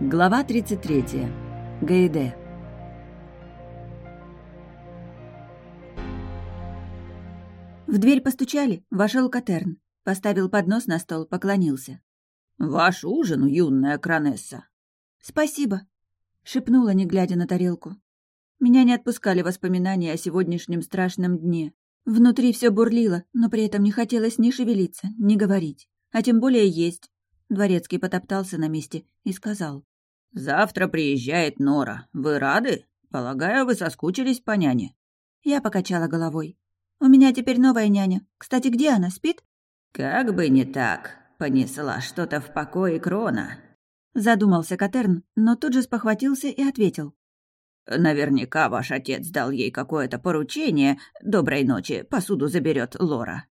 Глава 33. Гайде. В дверь постучали, вошел Катерн. Поставил поднос на стол, поклонился. «Ваш ужин, юная Кронесса!» «Спасибо», — шепнула, не глядя на тарелку. Меня не отпускали воспоминания о сегодняшнем страшном дне. Внутри все бурлило, но при этом не хотелось ни шевелиться, ни говорить, а тем более есть. Дворецкий потоптался на месте и сказал. «Завтра приезжает Нора. Вы рады? Полагаю, вы соскучились по няне?» Я покачала головой. «У меня теперь новая няня. Кстати, где она, спит?» «Как бы не так. Понесла что-то в покое Крона». Задумался Катерн, но тут же спохватился и ответил. «Наверняка ваш отец дал ей какое-то поручение. Доброй ночи, посуду заберет Лора».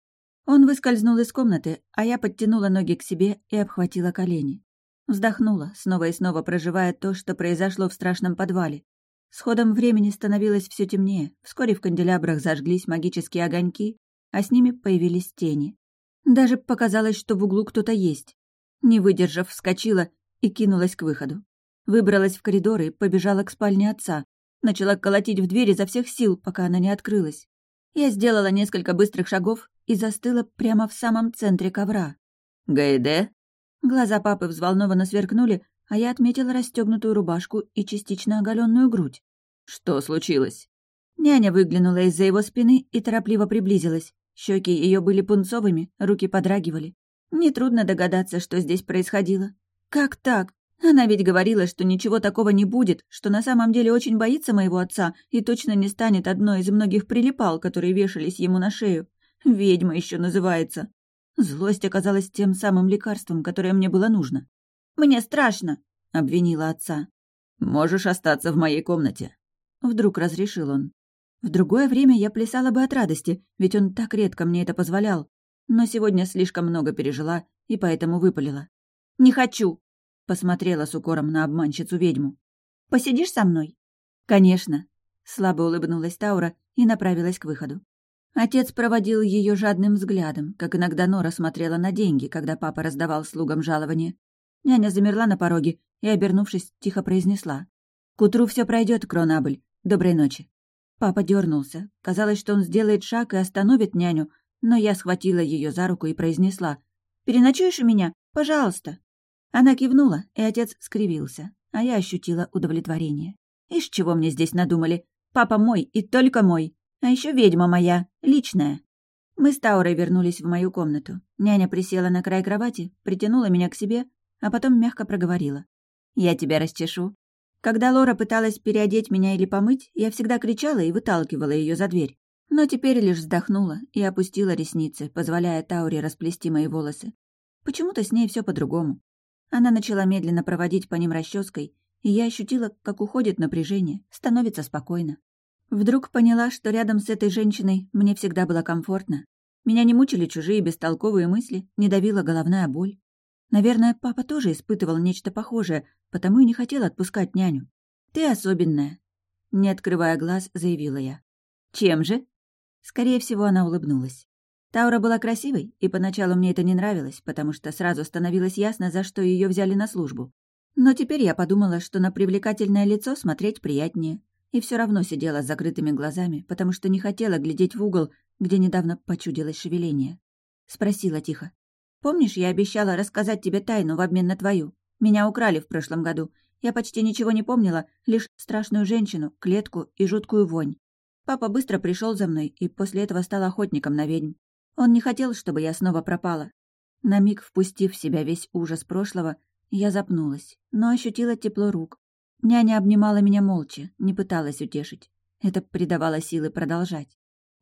Он выскользнул из комнаты, а я подтянула ноги к себе и обхватила колени. Вздохнула, снова и снова проживая то, что произошло в страшном подвале. С ходом времени становилось все темнее, вскоре в канделябрах зажглись магические огоньки, а с ними появились тени. Даже показалось, что в углу кто-то есть. Не выдержав, вскочила и кинулась к выходу. Выбралась в коридор и побежала к спальне отца. Начала колотить в дверь изо всех сил, пока она не открылась. Я сделала несколько быстрых шагов и застыла прямо в самом центре ковра. «Гайде?» Глаза папы взволнованно сверкнули, а я отметила расстегнутую рубашку и частично оголенную грудь. «Что случилось?» Няня выглянула из-за его спины и торопливо приблизилась. Щеки ее были пунцовыми, руки подрагивали. Нетрудно догадаться, что здесь происходило. Как так? Она ведь говорила, что ничего такого не будет, что на самом деле очень боится моего отца и точно не станет одной из многих прилипал, которые вешались ему на шею. Ведьма еще называется. Злость оказалась тем самым лекарством, которое мне было нужно. «Мне страшно», — обвинила отца. «Можешь остаться в моей комнате», — вдруг разрешил он. В другое время я плясала бы от радости, ведь он так редко мне это позволял. Но сегодня слишком много пережила и поэтому выпалила. «Не хочу!» — посмотрела с укором на обманщицу-ведьму. «Посидишь со мной?» «Конечно», — слабо улыбнулась Таура и направилась к выходу. Отец проводил ее жадным взглядом, как иногда Нора смотрела на деньги, когда папа раздавал слугам жалование. Няня замерла на пороге и, обернувшись, тихо произнесла. «К утру все пройдет, Кронабль. Доброй ночи». Папа дернулся. Казалось, что он сделает шаг и остановит няню, но я схватила ее за руку и произнесла. «Переночуешь у меня? Пожалуйста». Она кивнула, и отец скривился, а я ощутила удовлетворение. «Ишь, чего мне здесь надумали? Папа мой и только мой. А еще ведьма моя, личная. Мы с Таурой вернулись в мою комнату. Няня присела на край кровати, притянула меня к себе, а потом мягко проговорила. «Я тебя расчешу». Когда Лора пыталась переодеть меня или помыть, я всегда кричала и выталкивала ее за дверь. Но теперь лишь вздохнула и опустила ресницы, позволяя Тауре расплести мои волосы. Почему-то с ней все по-другому. Она начала медленно проводить по ним расческой, и я ощутила, как уходит напряжение, становится спокойно. Вдруг поняла, что рядом с этой женщиной мне всегда было комфортно. Меня не мучили чужие бестолковые мысли, не давила головная боль. Наверное, папа тоже испытывал нечто похожее, потому и не хотел отпускать няню. «Ты особенная», — не открывая глаз, заявила я. «Чем же?» Скорее всего, она улыбнулась. Таура была красивой, и поначалу мне это не нравилось, потому что сразу становилось ясно, за что ее взяли на службу. Но теперь я подумала, что на привлекательное лицо смотреть приятнее, и все равно сидела с закрытыми глазами, потому что не хотела глядеть в угол, где недавно почудилось шевеление. Спросила тихо. «Помнишь, я обещала рассказать тебе тайну в обмен на твою? Меня украли в прошлом году. Я почти ничего не помнила, лишь страшную женщину, клетку и жуткую вонь. Папа быстро пришел за мной и после этого стал охотником на ведьм. Он не хотел, чтобы я снова пропала. На миг впустив в себя весь ужас прошлого, я запнулась, но ощутила тепло рук, Няня обнимала меня молча, не пыталась утешить. Это придавало силы продолжать.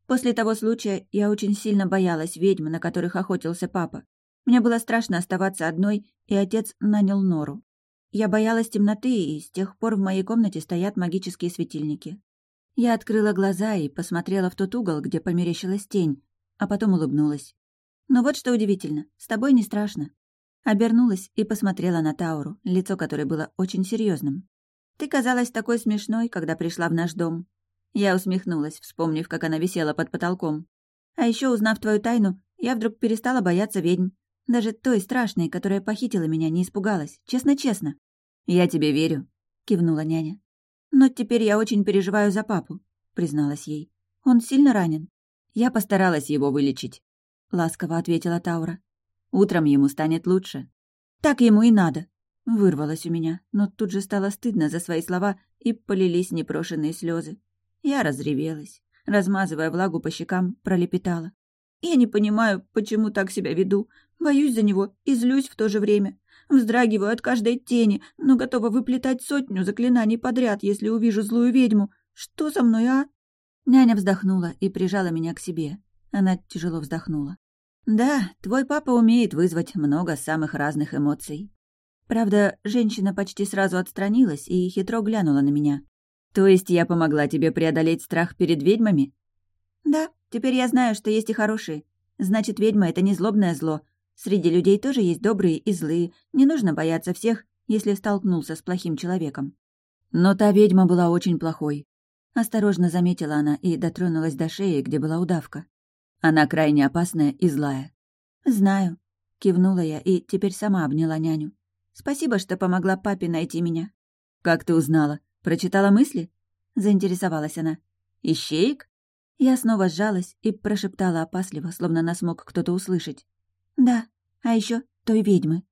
После того случая я очень сильно боялась ведьм, на которых охотился папа. Мне было страшно оставаться одной, и отец нанял нору. Я боялась темноты, и с тех пор в моей комнате стоят магические светильники. Я открыла глаза и посмотрела в тот угол, где померещилась тень, а потом улыбнулась. Но вот что удивительно, с тобой не страшно. Обернулась и посмотрела на Тауру, лицо которой было очень серьезным. Ты казалась такой смешной, когда пришла в наш дом». Я усмехнулась, вспомнив, как она висела под потолком. «А еще, узнав твою тайну, я вдруг перестала бояться ведьм. Даже той страшной, которая похитила меня, не испугалась. Честно-честно». «Я тебе верю», — кивнула няня. «Но теперь я очень переживаю за папу», — призналась ей. «Он сильно ранен?» «Я постаралась его вылечить», — ласково ответила Таура. «Утром ему станет лучше». «Так ему и надо», — вырвалось у меня, но тут же стало стыдно за свои слова, и полились непрошенные слезы. Я разревелась, размазывая влагу по щекам, пролепетала. «Я не понимаю, почему так себя веду. Боюсь за него и злюсь в то же время. Вздрагиваю от каждой тени, но готова выплетать сотню заклинаний подряд, если увижу злую ведьму. Что со мной, а?» Няня вздохнула и прижала меня к себе. Она тяжело вздохнула. «Да, твой папа умеет вызвать много самых разных эмоций». Правда, женщина почти сразу отстранилась и хитро глянула на меня. «То есть я помогла тебе преодолеть страх перед ведьмами?» «Да, теперь я знаю, что есть и хорошие. Значит, ведьма — это не злобное зло, Среди людей тоже есть добрые и злые, не нужно бояться всех, если столкнулся с плохим человеком. Но та ведьма была очень плохой. Осторожно заметила она и дотронулась до шеи, где была удавка. Она крайне опасная и злая. «Знаю», — кивнула я и теперь сама обняла няню. «Спасибо, что помогла папе найти меня». «Как ты узнала? Прочитала мысли?» — заинтересовалась она. «Ищеек?» Я снова сжалась и прошептала опасливо, словно нас мог кто-то услышать. «Да, а еще той ведьмы».